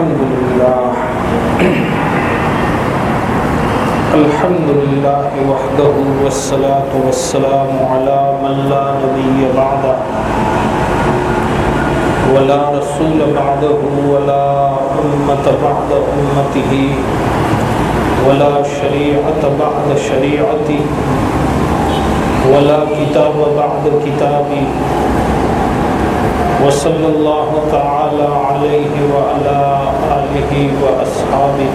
الحمد لله. الحمد لله وحده والصلاة والسلام على من لا نبي بعده. ولا رسول بعده ولا أمة بعد أمته. ولا شريعة بعد شريعتي ولا كتاب بعد كتابي وصلى الله تعالى عليه وعلى آله وأصحابه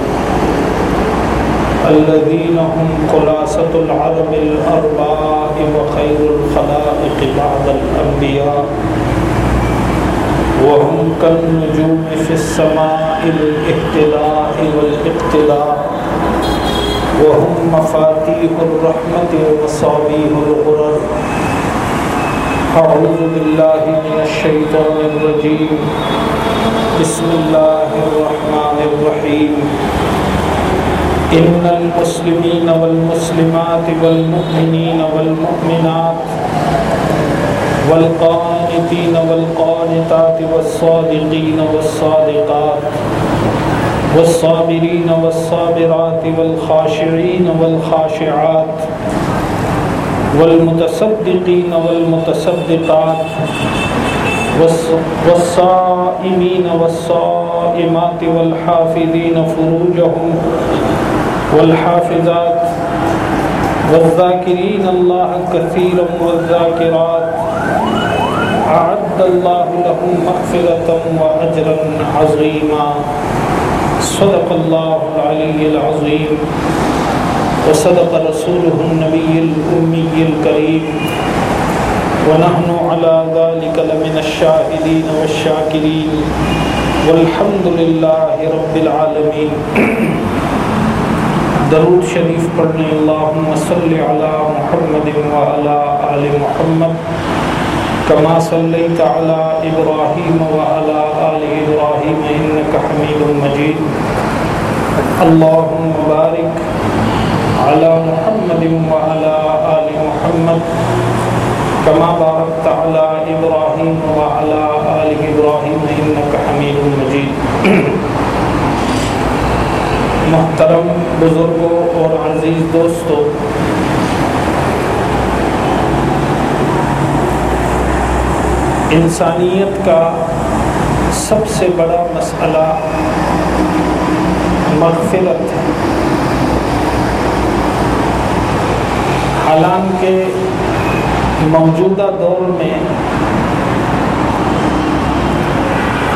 الذين هم خلاصة العرب الأرباء وخير الخلائق بعد الأنبياء وهم كالنجوم في السماء للاهتداء والاقتداء وهم مفاتيح الرحمة ومصابيح الغرر أعوذ بالله من الشيطان الرجيم. بسم الله الرحمن الرحيم. إن المسلمين والمسلمات والمؤمنين والمؤمنات والقانتين والقانتات والصادقين والصادقات والصابرين والصابرات والخاشعين والخاشعات والمتصدقين والمتصدقات والصائمين والصائمات والحافظين فروجهم والحافظات والذاكرين الله كثيرا والذاكرات أعد الله لهم مغفرة وأجرا عظيما صدق الله العلي العظيم وصدق رسوله النبي الأمي الكريم. ونحن على ذلك لمن الشاهدين والشاكرين. والحمد لله رب العالمين. درود شریف پڑھنے اللہم صلی علی محمد وعلى آل محمد. كما صليت على إبراهيم وعلى آل إبراهيم إنك حميد مجيد اللهم بارك على محمد وعلى آل محمد كما باركت على إبراهيم وعلى آل إبراهيم إنك حميد مجيد. محترم بزرگوں اور عزیز دوستوں، انسانیت کا سب سے بڑا مسئلہ مغفرت ہے۔ حالانکہ موجودہ دور میں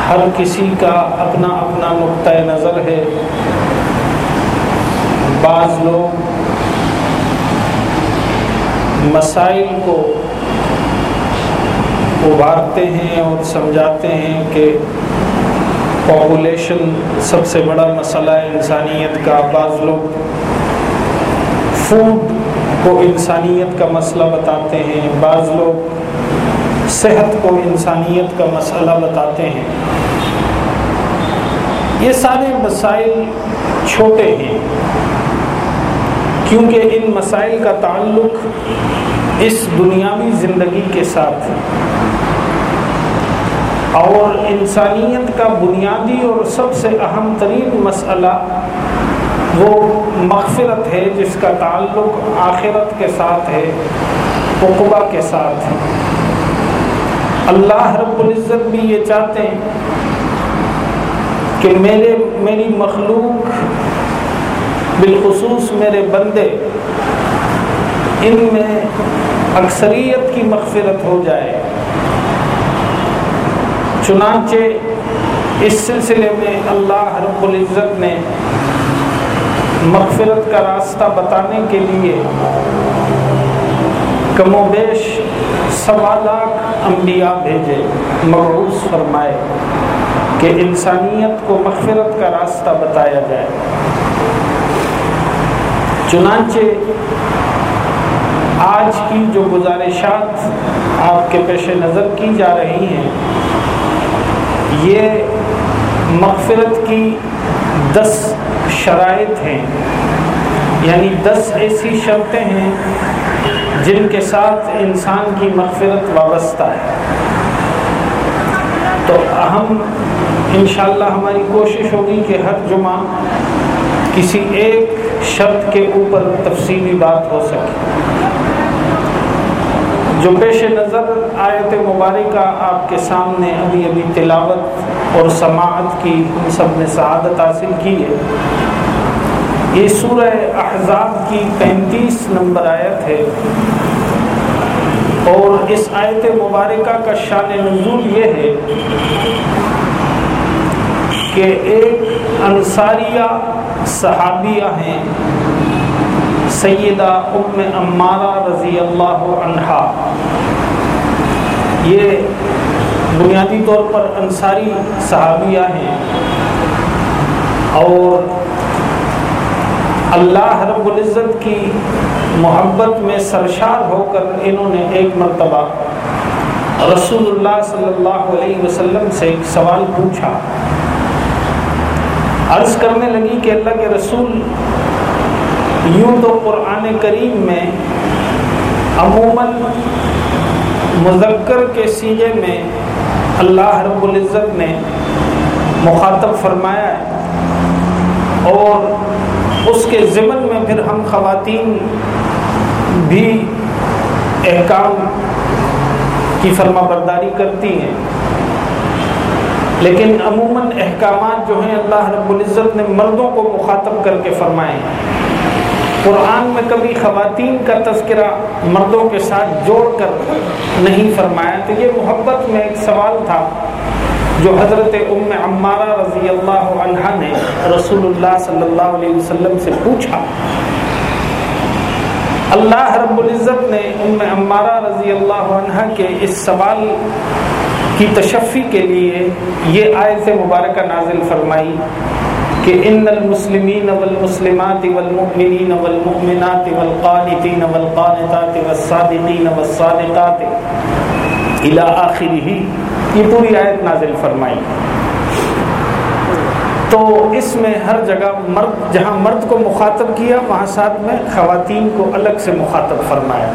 ہر کسی کا اپنا اپنا نقطۂ نظر ہے۔ بعض لوگ مسائل کو ابھارتے ہیں اور سمجھاتے ہیں کہ پاپولیشن سب سے بڑا مسئلہ ہے انسانیت کا۔ بعض لوگ فوڈ کو انسانیت کا مسئلہ بتاتے ہیں، بعض لوگ صحت کو انسانیت کا مسئلہ بتاتے ہیں۔ یہ سارے مسائل چھوٹے ہیں، کیونکہ ان مسائل کا تعلق اس دنیاوی زندگی کے ساتھ اور انسانیت کا بنیادی اور سب سے اہم ترین مسئلہ وہ مغفرت ہے، جس کا تعلق آخرت کے ساتھ ہے، عقبہ کے ساتھ ہے۔ اللہ رب العزت بھی یہ چاہتے ہیں کہ میرے، میری مخلوق بالخصوص میرے بندے ان میں اکثریت کی مغفرت ہو جائے۔ چنانچہ اس سلسلے میں اللہ رب العزت نے مغفرت کا راستہ بتانے کے لیے کم و بیش سوا لاکھ انبیاء بھیجے۔ مبعوث فرمائے کہ انسانیت کو مغفرت کا راستہ بتایا جائے۔ چنانچہ آج کی جو گزارشات آپ کے پیش نظر کی جا رہی ہیں، یہ مغفرت کی دس شرائط ہیں۔ یعنی دس ایسی شرطیں ہیں جن کے ساتھ انسان کی مغفرت وابستہ ہے۔ تو اہم انشاءاللہ ہماری کوشش ہوگی کہ ہر جمعہ کسی ایک شرط کے اوپر تفصیلی بات ہو سکے۔ جو پیش نظر آیت مبارکہ آپ کے سامنے ابھی ابھی تلاوت اور سماعت کی ہم سب نے سعادت حاصل کی ہے یہ سورہ احزاب کی پینتیس نمبر آیت ہے۔ اور اس آیت مبارکہ کا شان نزول یہ ہے کہ ایک انصاریہ صحابیہ ہیں، سیدہ ام امارہ رضی اللہ عنہا۔ یہ بنیادی طور پر انصاری صحابیہ ہیں۔ اور اللہ رب العزت کی محبت میں سرشار ہو کر انہوں نے ایک مرتبہ رسول اللہ صلی اللہ علیہ وسلم سے ایک سوال پوچھا۔ عرض کرنے لگی کہ اللہ کے رسول یوں تو قرآن کریم میں عموماً مذکر کے سیجے میں اللہ رب العزت نے مخاطب فرمایا ہے اور اس کے ضمن میں پھر ہم خواتین بھی احکام کی فرما برداری کرتی ہیں۔ لیکن عموماً احکامات جو ہیں اللہ رب العزت نے مردوں کو مخاطب کر کے فرمائے ہیں۔ قرآن میں کبھی خواتین کا تذکرہ مردوں کے ساتھ جوڑ کر نہیں فرمایا۔ تو یہ محبت میں ایک سوال تھا۔ جو حضرت ام عمارہ رضی اللہ عنہ نے رسول اللہ صلی اللہ علیہ وسلم سے پوچھا، اللہ رب العزت نے ام عمارہ رضی اللہ عنہ کے اس سوال کی تشفی کے لیے یہ آیت مبارکہ نازل فرمائی کہ ان المسلمین والمسلمات والمؤمنین والمؤمنات والقانتین والقانتات والصادقین والصادقات الى آخرہ، یہ پوری آیت نازل فرمائی۔ تو اس میں ہر جگہ مرد، جہاں مرد کو مخاطب کیا، وہاں ساتھ میں خواتین کو الگ سے مخاطب فرمایا۔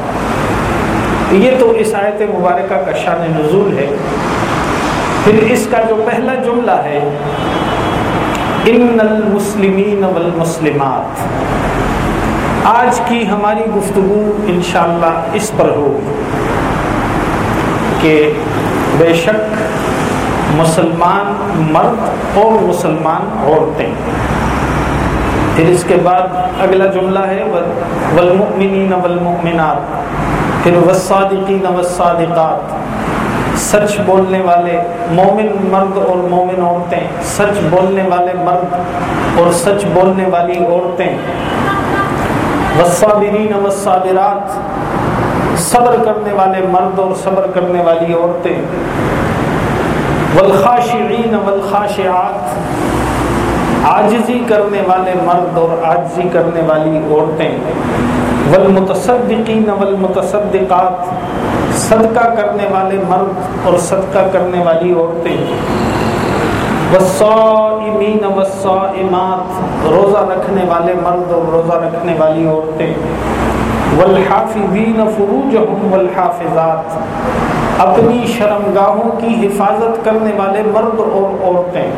یہ تو اس آیت مبارکہ کا شان نزول ہے۔ پھر اس کا جو پہلا جملہ ہے، ان المسلمین والمسلمات آج کی ہماری گفتگو انشاءاللہ اس پر ہو کہ بے شک مسلمان مرد اور مسلمان عورتیں۔ پھر اس کے بعد اگلا جملہ ہے والمؤمنین والمؤمنات۔ پھر والصادقین والصادقات۔ سچ بولنے والے مومن مرد اور مومن عورتیں، سچ بولنے والے مرد اور سچ بولنے والی عورتیں۔ وصابرین والصابرات۔ صبر کرنے والے مرد اور صبر کرنے والی عورتیں، والخاشعین والخاشعات، عاجزی کرنے والے مرد اور عاجزی کرنے والی عورتیں، والمتصدقین والمتصدقات، صدقہ کرنے والے مرد اور صدقہ کرنے والی عورتیں، والصائمین والصائمات، روزہ رکھنے والے مرد اور روزہ رکھنے والی عورتیں۔ والحافظین فروجہم والحافظات۔ اپنی شرمگاہوں کی حفاظت کرنے والے مرد اور عورتیں۔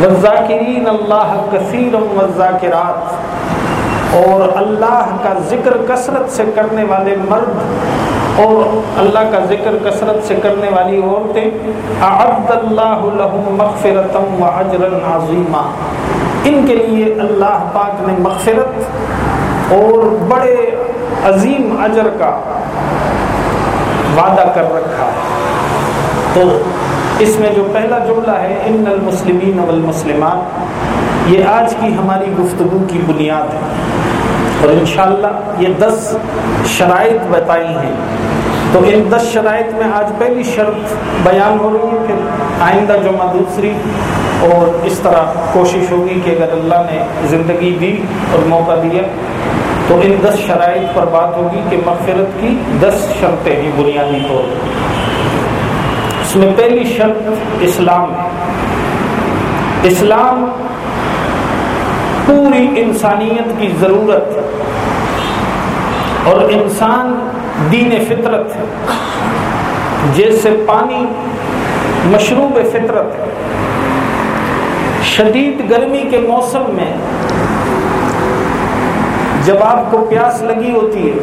والذاکرین اللہ کثیر والذاکرات۔ اور اللہ کا ذکر کثرت سے کرنے والے مرد اور اللہ کا ذکر کثرت سے کرنے والی عورتیں۔ اعد اللہ لهم مغفرتا واجرا عظیما۔ ان کے لیے اللہ پاک نے مغفرت اور بڑے عظیم اجر کا وعدہ کر رکھا۔ ہے تو اس میں جو پہلا جملہ ہے، ان المسلمین والمسلمات یہ آج کی ہماری گفتگو کی بنیاد ہے۔ اور انشاءاللہ یہ دس شرائط بتائی ہیں۔ تو ان دس شرائط میں آج پہلی شرط بیان ہو رہی ہے، پھر آئندہ جمعہ دوسری۔ اور اس طرح کوشش ہوگی کہ اگر اللہ نے زندگی دی اور موقع دیا تو ان دس شرائط پر بات ہوگی کہ مغفرت کی دس شرطیں ہیں بنیادی طور پر۔ اس میں پہلی شرط اسلام۔ ہے اسلام پوری انسانیت کی ضرورت ہے اور انسان دین فطرت ہے۔ جیسے پانی مشروب فطرت ہے۔ شدید گرمی کے موسم میں جب آپ کو پیاس لگی ہوتی ہے،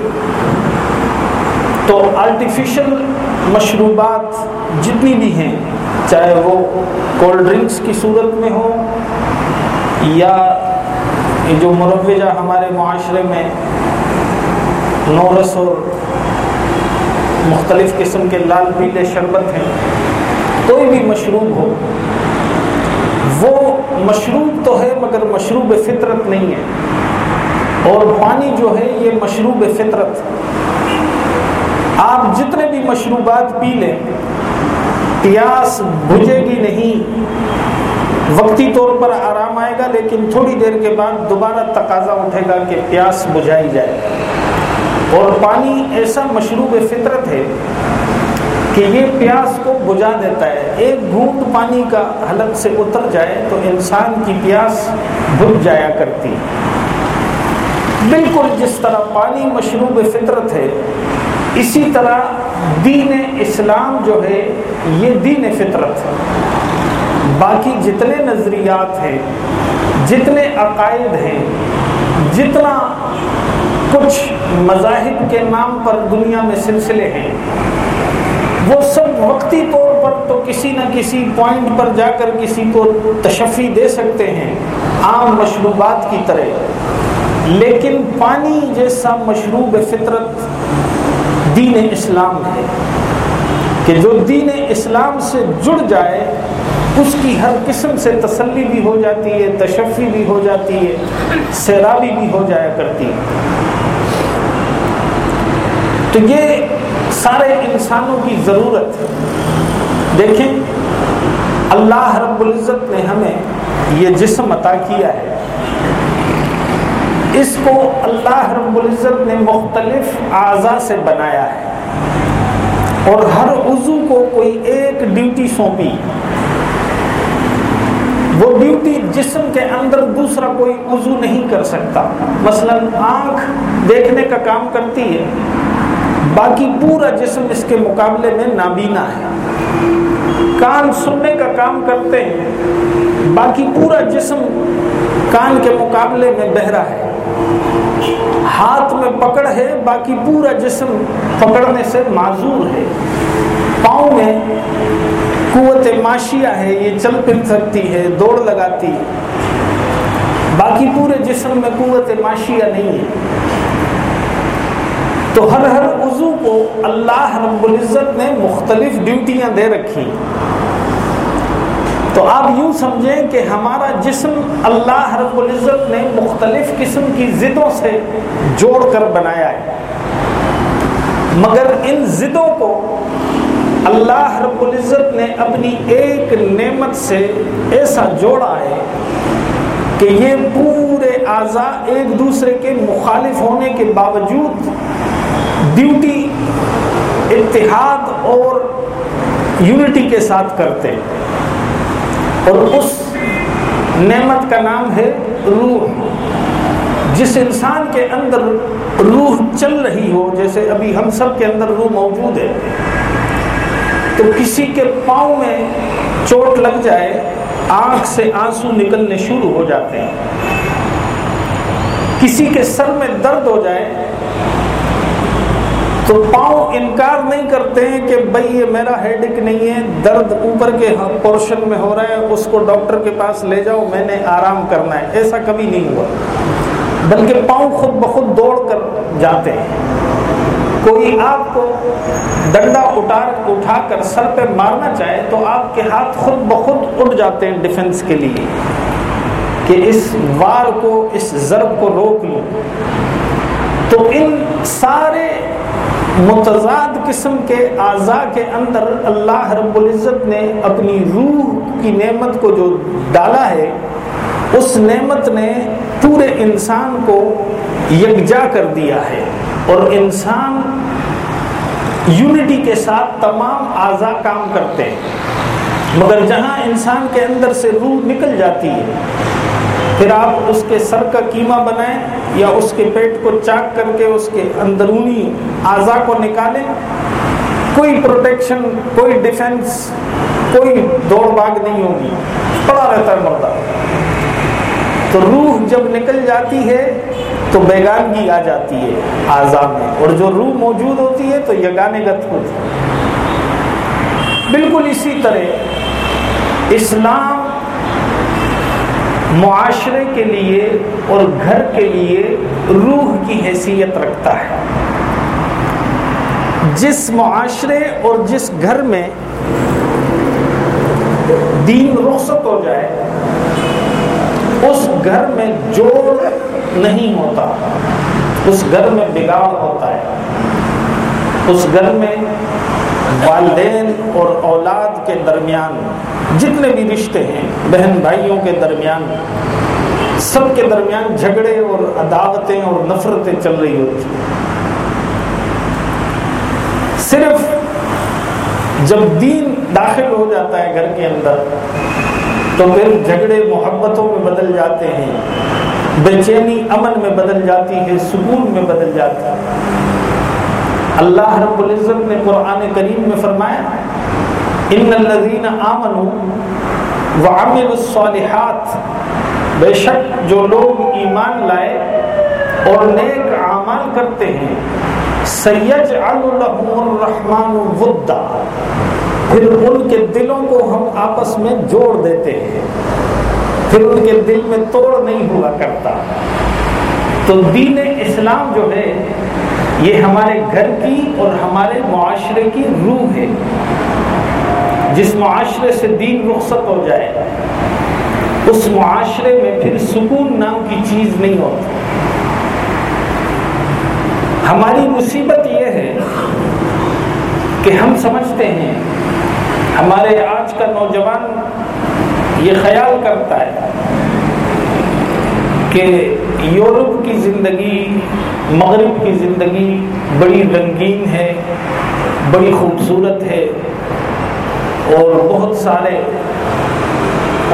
تو آرٹیفیشل مشروبات جتنی بھی ہیں، چاہے وہ کولڈ ڈرنکس کی صورت میں ہو یا جو مروجہ ہمارے معاشرے میں نورس اور مختلف قسم کے لال پیلے شربت ہیں، کوئی بھی مشروب ہو، وہ مشروب تو ہے مگر مشروب فطرت نہیں ہے۔ اور پانی جو ہے یہ مشروب فطرت۔ آپ جتنے بھی مشروبات پی لیں، پیاس بجھے گی نہیں۔ وقتی طور پر آرام آئے گا، لیکن تھوڑی دیر کے بعد دوبارہ تقاضا اٹھے گا کہ پیاس بجھائی جائے۔ اور پانی ایسا مشروب فطرت ہے کہ یہ پیاس کو بجھا دیتا ہے۔ ایک گھونٹ پانی کا حلق سے اتر جائے تو انسان کی پیاس بجھ جایا کرتی۔ بالکل جس طرح پانی مشروب فطرت ہے، اسی طرح دین اسلام جو ہے، یہ دین فطرت ہے۔ باقی جتنے نظریات ہیں، جتنے عقائد ہیں، جتنا کچھ مذاہب کے نام پر دنیا میں سلسلے ہیں، وہ سب وقتی طور پر تو کسی نہ کسی پوائنٹ پر جا کر کسی کو تشفی دے سکتے ہیں، عام مشروبات کی طرح۔ لیکن پانی جیسا مشروب فطرت دین اسلام ہے کہ جو دین اسلام سے جڑ جائے، اس کی ہر قسم سے تسلی بھی ہو جاتی ہے، تشفی بھی ہو جاتی ہے، سیرابی بھی ہو جایا کرتی ہے۔ تو یہ سارے انسانوں کی ضرورت ہے۔ دیکھیں، اللہ رب العزت نے ہمیں یہ جسم عطا کیا ہے۔ اس کو اللہ رب العزت نے مختلف اعضاء سے بنایا ہے۔ اور ہر عضو کو کوئی ایک ڈیوٹی سونپی۔ وہ ڈیوٹی جسم کے اندر دوسرا کوئی عضو نہیں کر سکتا۔ مثلا آنکھ دیکھنے کا کام کرتی ہے، باقی پورا جسم اس کے مقابلے میں نابینا ہے۔ کان سننے کا کام کرتے ہیں، باقی پورا جسم کان کے مقابلے میں بہرا ہے۔ ہاتھ میں پکڑ ہے، باقی پورا جسم پکڑنے سے معذور ہے۔ پاؤں میں قوت معاشیہ ہے، یہ چل پھر سکتی ہے، دوڑ لگاتی ہے۔ باقی پورے جسم میں قوت معاشیہ نہیں ہے۔ تو ہر ہر عضو کو اللہ رب العزت نے مختلف ڈیوٹیاں دے رکھی۔ تو آپ یوں سمجھیں کہ ہمارا جسم اللہ رب العزت نے مختلف قسم کی ضدوں سے جوڑ کر بنایا ہے۔ مگر ان ضدوں کو اللہ رب العزت نے اپنی ایک نعمت سے ایسا جوڑا ہے کہ یہ پورے اعضاء ایک دوسرے کے مخالف ہونے کے باوجود ڈیوٹی، اتحاد اور یونٹی کے ساتھ کرتے اور اس نعمت کا نام ہے روح۔ جس انسان کے اندر روح چل رہی ہو، جیسے ابھی ہم سب کے اندر روح موجود ہے، تو کسی کے پاؤں میں چوٹ لگ جائے، آنکھ سے آنسو نکلنے شروع ہو جاتے ہیں۔ کسی کے سر میں درد ہو جائے تو پاؤں انکار نہیں کرتے ہیں کہ بھائی یہ میرا ہیڈک نہیں ہے، درد اوپر کے پورشن میں ہو رہا ہے، اس کو ڈاکٹر کے پاس لے جاؤ، میں نے آرام کرنا ہے۔ ایسا کبھی نہیں ہوا۔ بلکہ پاؤں خود بخود دوڑ کر جاتے ہیں۔ کوئی آپ کو ڈنڈا اٹھا اٹھا کر سر پہ مارنا چاہے تو آپ کے ہاتھ خود بخود اٹھ جاتے ہیں ڈیفنس کے لیے۔ کہ اس وار کو، اس ضرب کو روک لوں تو ان سارے متضاد قسم کے اعضاء کے اندر اللہ رب العزت نے اپنی روح کی نعمت کو جو ڈالا ہے، اس نعمت نے پورے انسان کو یکجا کر دیا ہے۔ اور انسان یونٹی کے ساتھ تمام اعضاء کام کرتے ہیں۔ مگر جہاں انسان کے اندر سے روح نکل جاتی ہے پھر آپ اس کے سر کا کیما بنائیں یا اس کے پیٹ کو چاک کر کے اس کے اندرونی اعضاء کو نکالیں۔ کوئی پروٹیکشن، کوئی ڈیفنس، کوئی دوڑ باغ نہیں ہوگی۔ پڑا رہتا ہے مردہ۔ تو روح جب نکل جاتی ہے تو بیگانگی آ جاتی ہے آزاد میں۔ اور جو روح موجود ہوتی ہے تو یگانے گت ہوتی ہے۔ بالکل اسی طرح اسلام معاشرے کے لیے اور گھر کے لیے روح کی حیثیت رکھتا ہے۔ جس معاشرے اور جس گھر میں دین رخصت ہو جائے، اس گھر میں جوڑ نہیں ہوتا، اس گھر میں بگاڑ ہوتا ہے، اس گھر میں والدین اور اولاد کے درمیان جتنے بھی رشتے ہیں، بہن بھائیوں کے درمیان، سب کے درمیان جھگڑے اور عداوتیں اور نفرتیں چل رہی ہوتی ہیں۔ صرف جب دین داخل ہو جاتا ہے گھر کے اندر، تو پھر جھگڑے محبتوں میں بدل جاتے ہیں، بے چینی امن میں بدل جاتی ہے، سکون میں بدل جاتی ہے۔ اللہ رب العزت نے قرآن کریم میں فرمایا، ان الذین آمنوا وعملوا الصالحات، بے شک جو لوگ ایمان لائے اور نیک اعمال کرتے ہیں، سیجعل لهم الرحمن ودا، پھر ان کے دلوں کو ہم آپس میں جوڑ دیتے ہیں۔ پھر ان کے دل میں توڑ نہیں ہوا کرتا۔ تو دین اسلام جو ہے یہ ہمارے گھر کی اور ہمارے معاشرے کی روح ہے۔ جس معاشرے سے دین رخصت ہو جائے، اس معاشرے میں پھر سکون نام کی چیز نہیں ہوتی۔ ہماری مصیبت یہ ہے کہ ہم سمجھتے ہیں، ہمارے آج کا نوجوان یہ خیال کرتا ہے کہ یورپ کی زندگی مغرب کی زندگی بڑی رنگین ہے، بڑی خوبصورت ہے اور بہت سارے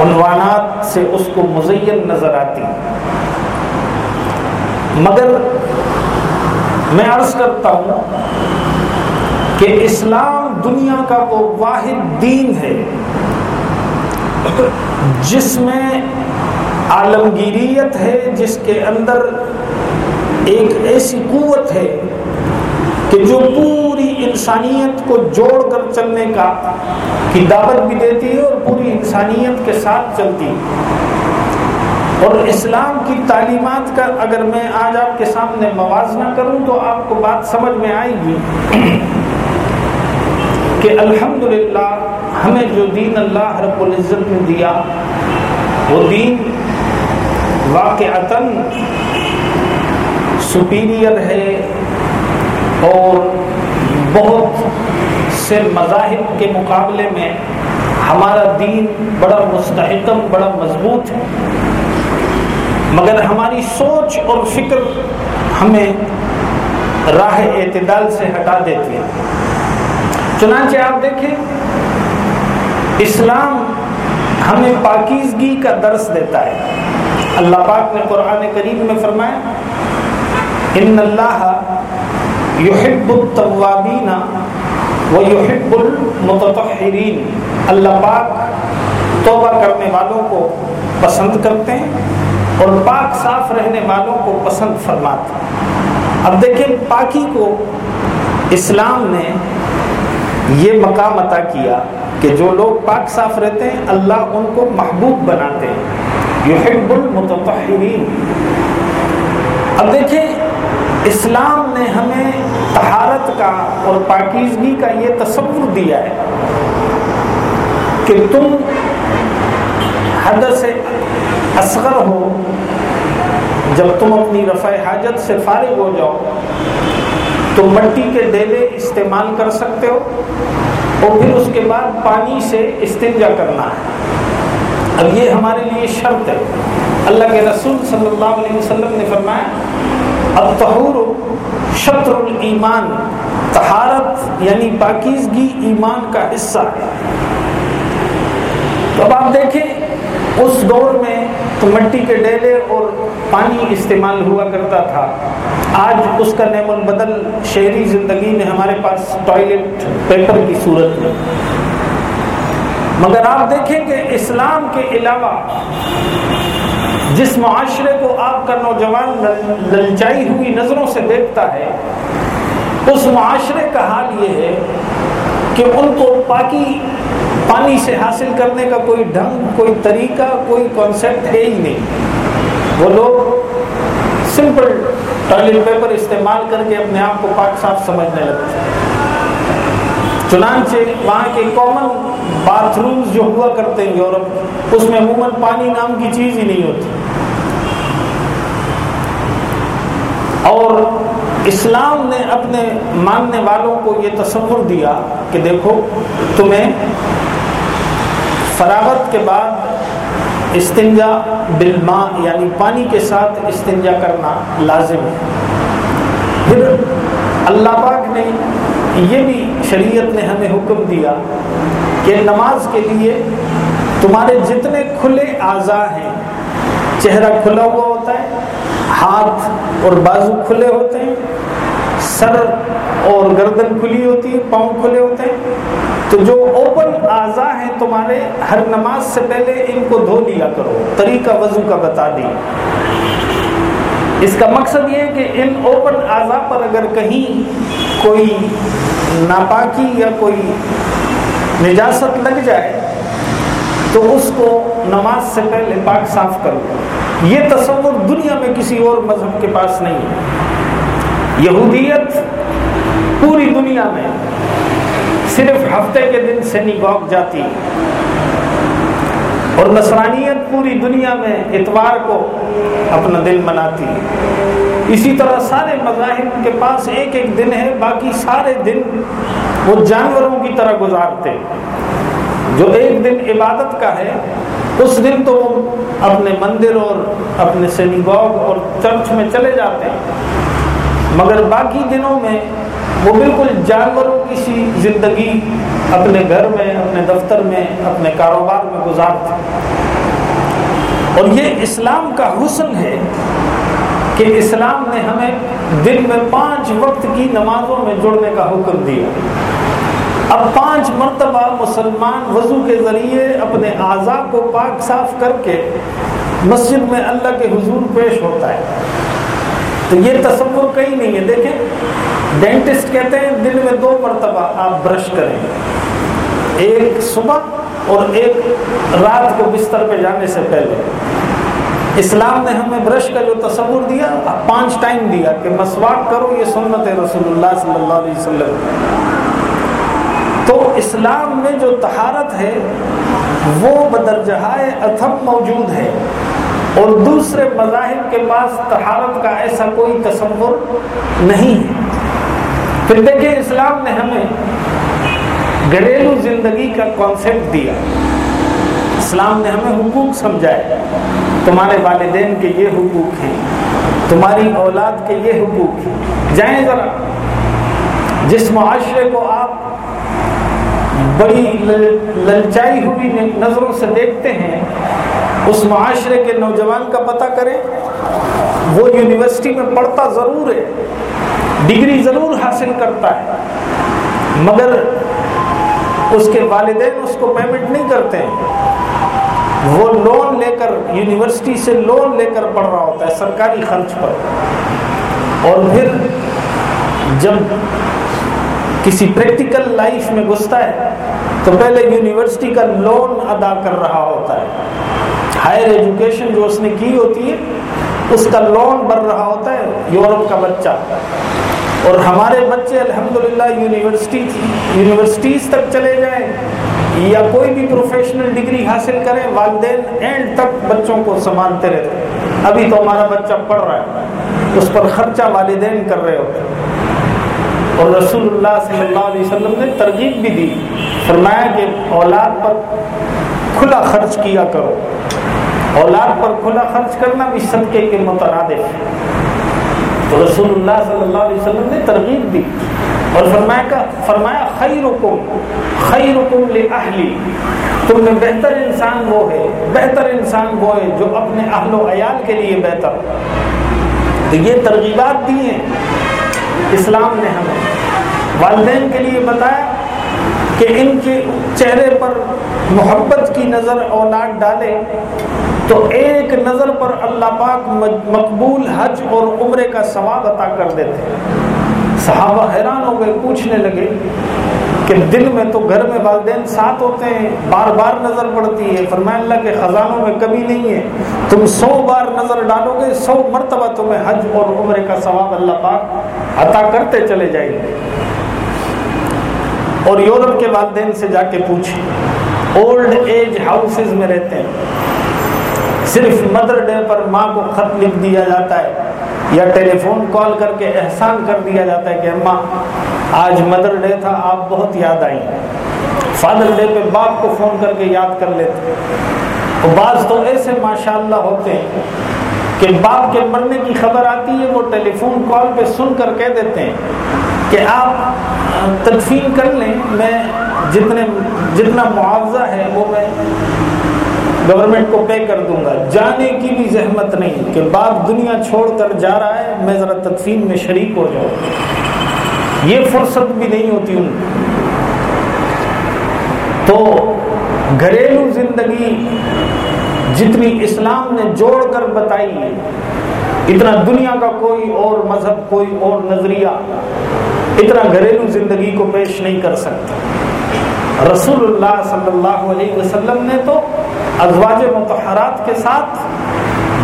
عنوانات سے اس کو مزین نظر آتی۔ مگر میں عرض کرتا ہوں کہ اسلام دنیا کا وہ واحد دین ہے جس میں عالمگیریت ہے، جس کے اندر ایک ایسی قوت ہے کہ جو پوری انسانیت کو جوڑ کر چلنے کا کی دعوت بھی دیتی ہے اور پوری انسانیت کے ساتھ چلتی ہے۔ اور اسلام کی تعلیمات کا اگر میں آج آپ کے سامنے موازنہ کروں تو آپ کو بات سمجھ میں آئے گی کہ الحمدللہ ہمیں جو دین اللہ رب العزت نے دیا وہ دین واقعتاً سپیریئر ہے اور بہت سے مذاہب کے مقابلے میں ہمارا دین بڑا مستحکم، بڑا مضبوط ہے۔ مگر ہماری سوچ اور فکر ہمیں راہ اعتدال سے ہٹا دیتی ہے۔ چنانچہ آپ دیکھیں، اسلام ہمیں پاکیزگی کا درس دیتا ہے۔ اللہ پاک نے قرآن کریم میں فرمایا ان اللہ یحب التوابین و یحب المتطہرین اللہ پاک توبہ کرنے والوں کو پسند کرتے ہیں اور پاک صاف رہنے والوں کو پسند فرماتا اب دیکھیں پاکی کو اسلام نے یہ مقام عطا کیا کہ جو لوگ پاک صاف رہتے ہیں، اللہ ان کو محبوب بناتے ہیں۔ یحب المتطہرین اب دیکھیں اسلام نے ہمیں طہارت کا اور پاکیزگی کا یہ تصور دیا ہے کہ تم حد سے اصغر ہو جب تم اپنی رفع حاجت سے فارغ ہو جاؤ تو مٹی کے ڈیلے استعمال کر سکتے ہو اور پھر اس کے بعد پانی سے استنجا کرنا ہے۔ اب یہ ہمارے لیے شرط ہے۔ اللہ کے رسول صلی اللہ علیہ وسلم نے فرمایا اب تہور شطر الایمان، طہارت یعنی پاکیزگی ایمان کا حصہ ہے۔ تو اب آپ دیکھیں، اس دور میں تو مٹی کے ڈیلے اور پانی استعمال ہوا کرتا تھا۔ آج اس کا نعم البدل شہری زندگی میں ہمارے پاس ٹوائلٹ پیپر کی صورت میں مگر آپ دیکھیں کہ اسلام کے علاوہ جس معاشرے کو آپ کا نوجوان للچائی ہوئی نظروں سے دیکھتا ہے، اس معاشرے کا حال یہ ہے کہ ان کو پاکی پانی سے حاصل کرنے کا کوئی ڈھنگ، کوئی طریقہ، کوئی کانسیپٹ ہے ہی نہیں۔ وہ لوگ سمپل ٹوائلٹ پیپر استعمال کر کے اپنے آپ کو پاک صاف سمجھنے لگتے ہیں۔ چنانچہ وہاں کے کامن باتھ رومز جو ہوا کرتے ہیں یورپ، اس میں عموماً پانی نام کی چیز ہی نہیں ہوتی۔ اور اسلام نے اپنے ماننے والوں کو یہ تصور دیا کہ دیکھو، تمہیں فراغت کے بعد استنجا بالماء یعنی پانی کے ساتھ استنجا کرنا لازم ہے۔ پھر اللہ پاک نے یہ بھی شریعت نے ہمیں حکم دیا کہ نماز کے لیے تمہارے جتنے کھلے اعضاء ہیں، چہرہ کھلا ہوا ہوتا ہے ہاتھ اور بازو کھلے ہوتے ہیں، سر اور گردن کھلی ہوتی ہے پاؤں کھلے ہوتے ہیں۔ تو جو اوپن اعضاء ہیں تمہارے، ہر نماز سے پہلے ان کو دھو لیا کرو۔ طریقہ وضو کا بتا دی۔ اس کا مقصد یہ کہ ان اوپن اعضاء پر اگر کہیں کوئی ناپاکی یا کوئی نجاست لگ جائے تو اس کو نماز سے پہلے پاک صاف کرو۔ یہ تصور دنیا میں کسی اور مذہب کے پاس نہیں ہے۔ یہودیت پوری دنیا میں صرف ہفتے کے دن سینیگوگ جاتی اور نصرانیت پوری دنیا میں اتوار کو اپنا دن مناتی اسی طرح سارے مذاہب کے پاس ایک ایک دن ہے، باقی سارے دن وہ جانوروں کی طرح گزارتے جو ایک دن عبادت کا ہے، اس دن تو وہ اپنے مندر اور اپنے سینیگوگ اور چرچ میں چلے جاتے ہیں۔ مگر باقی دنوں میں وہ بالکل جانوروں کی سی زندگی اپنے گھر میں، اپنے دفتر میں، اپنے کاروبار میں گزارتے اور یہ اسلام کا حسن ہے کہ اسلام نے ہمیں دن میں پانچ وقت کی نمازوں میں جڑنے کا حکم دیا۔ اب پانچ مرتبہ مسلمان وضو کے ذریعے اپنے اعضاء کو پاک صاف کر کے مسجد میں اللہ کے حضور پیش ہوتا ہے۔ تو یہ تصور کہیں نہیں ہے۔ دیکھیں ڈینٹسٹ کہتے ہیں، دن میں دو مرتبہ آپ برش کریں۔ ایک صبح اور ایک رات کو بستر پہ جانے سے پہلے۔ اسلام نے ہمیں برش کا جو تصور دیا، پانچ ٹائم دیا کہ مسواک کرو، یہ سنت ہے رسول اللہ صلی اللہ علیہ وسلم۔ تو اسلام میں جو تہارت ہے، وہ بدرجہائے اتھم موجود ہے۔ اور دوسرے مذاہب کے پاس تہارت کا ایسا کوئی تصور نہیں ہے۔ پھر دیکھیں اسلام نے ہمیں گھریلو زندگی کا کانسیپٹ دیا۔ اسلام نے ہمیں حقوق سمجھائے۔ تمہارے والدین کے یہ حقوق ہیں، تمہاری اولاد کے یہ حقوق ہیں۔ جائیں ذرا، جس معاشرے کو آپ بڑی للچائی ہوئی نظروں سے دیکھتے ہیں، اس معاشرے کے نوجوان کا پتہ کریں، وہ یونیورسٹی میں پڑھتا ضرور ہے، ڈگری ضرور حاصل کرتا ہے، مگر اس کے والدین اس کو پیمنٹ نہیں کرتے ہیں۔ وہ لون لے کر یونیورسٹی سے لون لے کر پڑھ رہا ہوتا ہے، سرکاری خرچ پر۔ اور پھر جب کسی پریکٹیکل لائف میں گھستا ہے تو پہلے یونیورسٹی کا لون ادا کر رہا ہوتا ہے۔ ہائر ایجوکیشن جو اس نے کی ہوتی ہے، اس کا لون بھر رہا ہوتا ہے یورپ کا بچہ۔ اور ہمارے بچے الحمدللہ یونیورسٹی یونیورسٹیز تک چلے جائیں یا کوئی بھی پروفیشنل ڈگری حاصل کریں، والدین اینڈ تک بچوں کو سنبھالتے رہتے۔ ابھی تو ہمارا بچہ پڑھ رہا ہے، اس پر خرچہ والدین کر رہے ہوتے اور رسول اللہ صلی اللہ علیہ وسلم نے ترغیب بھی دی، فرمایا کہ اولاد پر کھلا خرچ کیا کرو۔ اولاد پر کھلا خرچ کرنا بھی صدقے کے مترادف۔ تو رسول اللہ صلی اللہ علیہ وسلم نے ترغیب دی۔ اور فرمایا کا فرمایا، خیرکم خیرکم لأہلی۔ تم میں بہتر انسان وہ ہے، بہتر انسان وہ ہے جو اپنے اہل و عیال کے لیے بہتر۔ تو یہ ترغیبات دی ہیں۔ اسلام نے ہمیں۔ والدین کے لیے بتایا کہ ان کے چہرے پر محبت کی نظر اولاد ڈالے تو ایک نظر پر اللہ پاک مقبول حج اور عمرے کا ثواب عطا کر دیتے صحابہ حیران ہو گئے، پوچھنے لگے کہ دل میں تو گھر میں والدین ساتھ ہوتے ہیں، بار بار نظر پڑتی ہے فرمائے اللہ کے خزانوں میں کمی نہیں ہے۔ تم سو بار نظر ڈالو گے، سو مرتبہ تمہیں حج اور عمرے کا ثواب اللہ پاک عطا کرتے چلے جائیں گے۔ اور یورپ کے والدین سے جا کے پوچھیں۔ اولڈ ایج ہاؤسز میں رہتے ہیں۔ صرف مدر ڈے پر ماں کو خط لکھ دیا جاتا ہے یا ٹیلی فون کال کر کے احسان کر دیا جاتا ہے کہ اماں، آج مدر ڈے تھا، آپ بہت یاد آئی فادر ڈے پہ باپ کو فون کر کے یاد کر لیتے اور بعض تو ایسے ماشاء اللہ ہوتے ہیں کہ باپ کے مرنے کی خبر آتی ہے، وہ ٹیلی فون کال پہ سن کر کہہ دیتے ہیں۔ کہ آپ تدفین کر لیں، میں جتنے جتنا معاوضہ ہے، وہ میں گورنمنٹ کو پے کر دوں گا۔ جانے کی بھی زحمت نہیں کہ باپ دنیا چھوڑ کر جا رہا ہے، میں ذرا تدفین میں شریک ہو جاؤں۔ یہ فرصت بھی نہیں ہوتی ان تو گھریلو زندگی جتنی اسلام نے جوڑ کر بتائی ہے، اتنا دنیا کا کوئی اور مذہب، کوئی اور نظریہ اتنا گھریلو زندگی کو پیش نہیں کر سکتا۔ رسول اللہ صلی اللہ علیہ وسلم نے تو ازواج متحرات کے ساتھ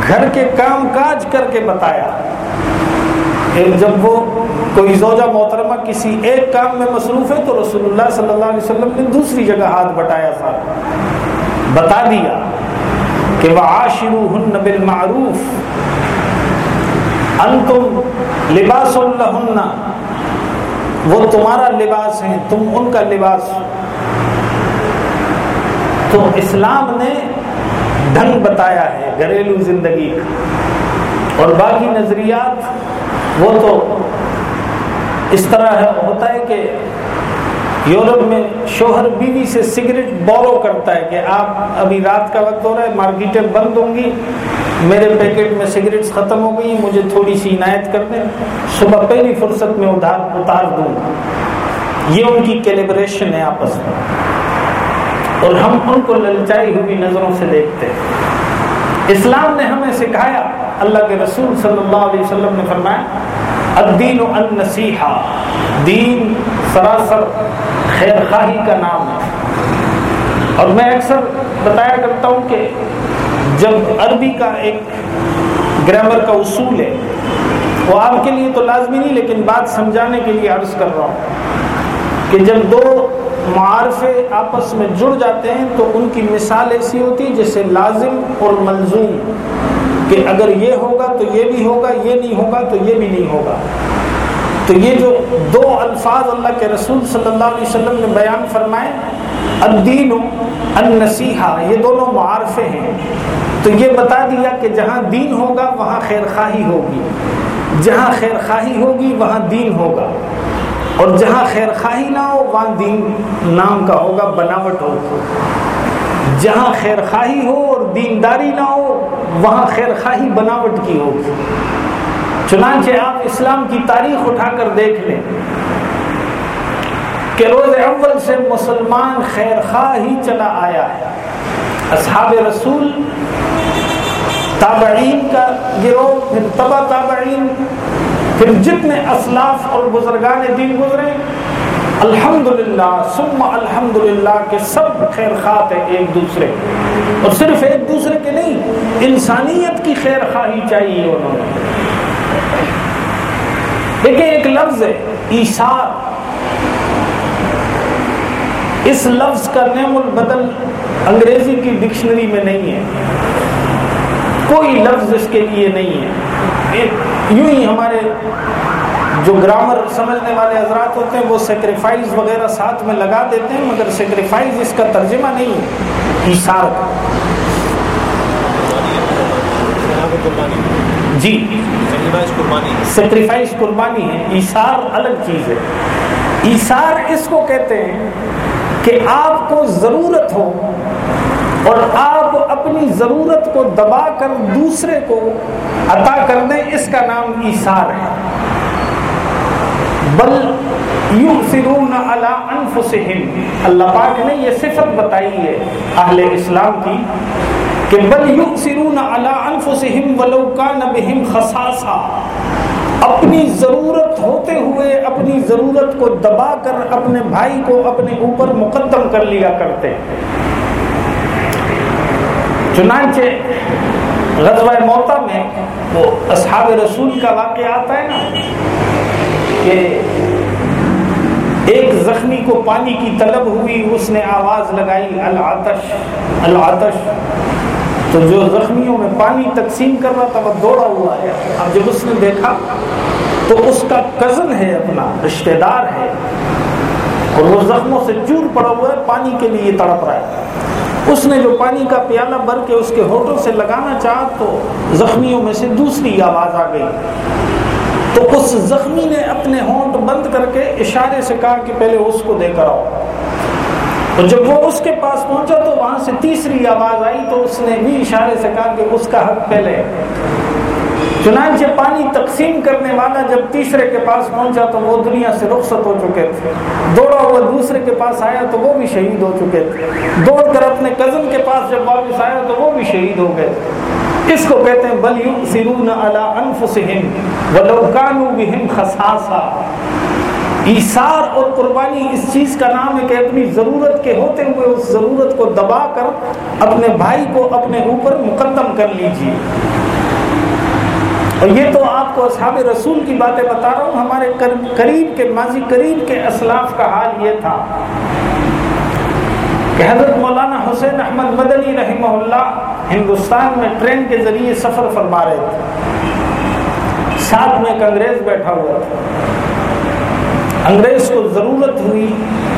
گھر کے کام کاج کر کے بتایا جب وہ کوئی زوجہ محترمہ کسی ایک کام میں مصروف ہے تو رسول اللہ صلی اللہ علیہ وسلم نے دوسری جگہ ہاتھ بٹایا تھا۔ بتا دیا کہ وہ آشرو ہن بالمعروف۔ انتم لباس اللہ وہ تمہارا لباس ہے، تم ان کا لباس۔ تو اسلام نے ڈھنگ بتایا ہے گھریلو زندگی کا۔ اور باقی نظریات وہ تو اس طرح ہوتا ہے کہ یورپ میں شوہر بیوی سے سگریٹ بورو کرتا ہے کہ آپ ابھی رات کا وقت ہو رہا ہے، مارکیٹیں بند ہوں گی، میرے پیکٹ میں سگریٹس ختم ہو گئی، مجھے تھوڑی سی عنایت کر دیں، صبح پہلی فرصت میں ادھار اتار دوں۔ گا یہ ان کی کیلیبریشن ہے آپس میں۔ اور ہم ان کو للچائی ہوئی نظروں سے دیکھتے ہیں۔ اسلام نے ہمیں سکھایا، اللہ کے رسول صلی اللہ علیہ وسلم نے فرمایا، الدین النصیحہ، دین سراسر خیر خواہی کا نام ہے۔ اور میں اکثر بتایا کرتا ہوں کہ جب عربی کا ایک گرامر کا اصول ہے، وہ آپ کے لیے تو لازمی نہیں، لیکن بات سمجھانے کے لیے عرض کر رہا ہوں کہ جب دو معارفے آپس میں جڑ جاتے ہیں، تو ان کی مثال ایسی ہوتی ہے جیسے لازم اور ملزوم، کہ اگر یہ ہوگا تو یہ بھی ہوگا، یہ نہیں ہوگا تو یہ بھی نہیں ہوگا۔ تو یہ جو دو الفاظ اللہ کے رسول صلی اللہ علیہ وسلم نے بیان فرمائے، الدین النصیحہ یہ دونوں معارفے ہیں۔ تو یہ بتا دیا کہ جہاں دین ہوگا، وہاں خیر خواہی ہوگی۔ جہاں خیر خواہی ہوگی، وہاں دین ہوگا۔ اور جہاں خیر خواہی نہ ہو، وہاں دین نام کا ہوگا، بناوٹ ہو۔ جہاں خیر خواہی ہو اور دینداری نہ ہو، وہاں خیر خواہی بناوٹ کی ہوگی۔ چنانچہ آپ اسلام کی تاریخ اٹھا کر دیکھ لیں۔ کہ روز اول سے مسلمان خیر خواہ ہی چلا آیا ہے۔ اصحاب رسول، تابعین کا گروہ، پھر تبا تابعین، پھر جتنے اسلاف اور بزرگان دین گزرے، الحمدللہ، ثم الحمدللہ کے سب خیر خواہ ایک دوسرے۔ اور صرف ایک دوسرے کے نہیں، انسانیت کی خیر خواہی چاہیے انہوں نے۔ دیکھیں ایک لفظ ہے ایسار اس لفظ کا نعم البدل انگریزی کی ڈکشنری میں نہیں ہے۔ کوئی لفظ اس کے لیے نہیں ہے۔ یوں ہی ہمارے جو گرامر سمجھنے والے حضرات ہوتے ہیں، وہ سیکریفائز وغیرہ ساتھ میں لگا دیتے ہیں، مگر سیکریفائز اس کا ترجمہ نہیں ہے ایسار کا جی۔ سیکریفائز قربانی۔ ہے۔ ایسار الگ چیز ہے۔ ایسار اس کو کہتے ہیں کہ آپ کو ضرورت ہو اور آپ اپنی ضرورت کو دبا کر دوسرے کو عطا کر دیں۔ اس کا نام ایسار ہے۔ بل یؤثرون علی انفسہم۔ اللہ پاک نے یہ صفت بتائی ہے اہل اسلام کی۔ کہ بل یؤثرون علی انفسہم ولو کان بہم خصاصہ اپنی ضرورت ہوتے ہوئے اپنی ضرورت کو دبا کر اپنے بھائی کو اپنے اوپر مقدم کر لیا کرتے۔ چنانچہ غزوہ موتا میں وہ اصحاب رسول کا واقعہ آتا ہے نا کہ ایک زخمی کو پانی کی طلب ہوئی، اس نے آواز لگائی العتش العتش تو جو زخمیوں میں پانی تقسیم کر رہا تھا وہ دوڑا ہوا ہے، اب جب اس نے دیکھا، تو اس کا کزن ہے اپنا، رشتہ دار ہے۔ اور وہ زخموں سے چور پڑا ہوا ہے، پانی کے لیے تڑپ رہا ہے۔ اس نے جو پانی کا پیالہ بھر کے اس کے ہوٹوں سے لگانا چاہا، تو زخمیوں میں سے دوسری آواز آ گئی۔ تو اس زخمی نے اپنے ہونٹ بند کر کے اشارے سے کہا کہ پہلے اس کو دے کر آؤ۔ اور جب وہ اس کے پاس پہنچا تو وہاں سے تیسری آواز آئی تو اس نے بھی اشارے سے کہا کہ اس کا حق پہلے چنانچہ پانی تقسیم کرنے والا جب تیسرے کے پاس پہنچا تو وہ دنیا سے رخصت ہو چکے تھے۔ دوڑا ہوا دوسرے کے پاس آیا تو وہ بھی شہید ہو چکے تھے۔ دوڑ کر اپنے کزن کے پاس جب واپس آیا تو وہ بھی شہید ہو گئے۔ اس کو کہتے ہیں بل یؤثرون علی انفسہم ولو کانوا بہم ایثار اور قربانی اس چیز کا نام ہے کہ اپنی ضرورت کے ہوتے ہوئے اس ضرورت کو دبا کر اپنے بھائی کو اپنے اوپر مقدم کر لیجیے اور یہ تو آپ کو اصحاب رسول کی باتیں بتا رہا ہوں، ہمارے قریب کے، ماضی قریب کے اسلاف کا حال یہ تھا کہ حضرت مولانا حسین احمد مدنی رحمہ اللہ ہندوستان میں ٹرین کے ذریعے سفر فرما رہے تھے۔ ساتھ میں ایک انگریز بیٹھا ہوا تھا۔ انگریز کو ضرورت ہوئی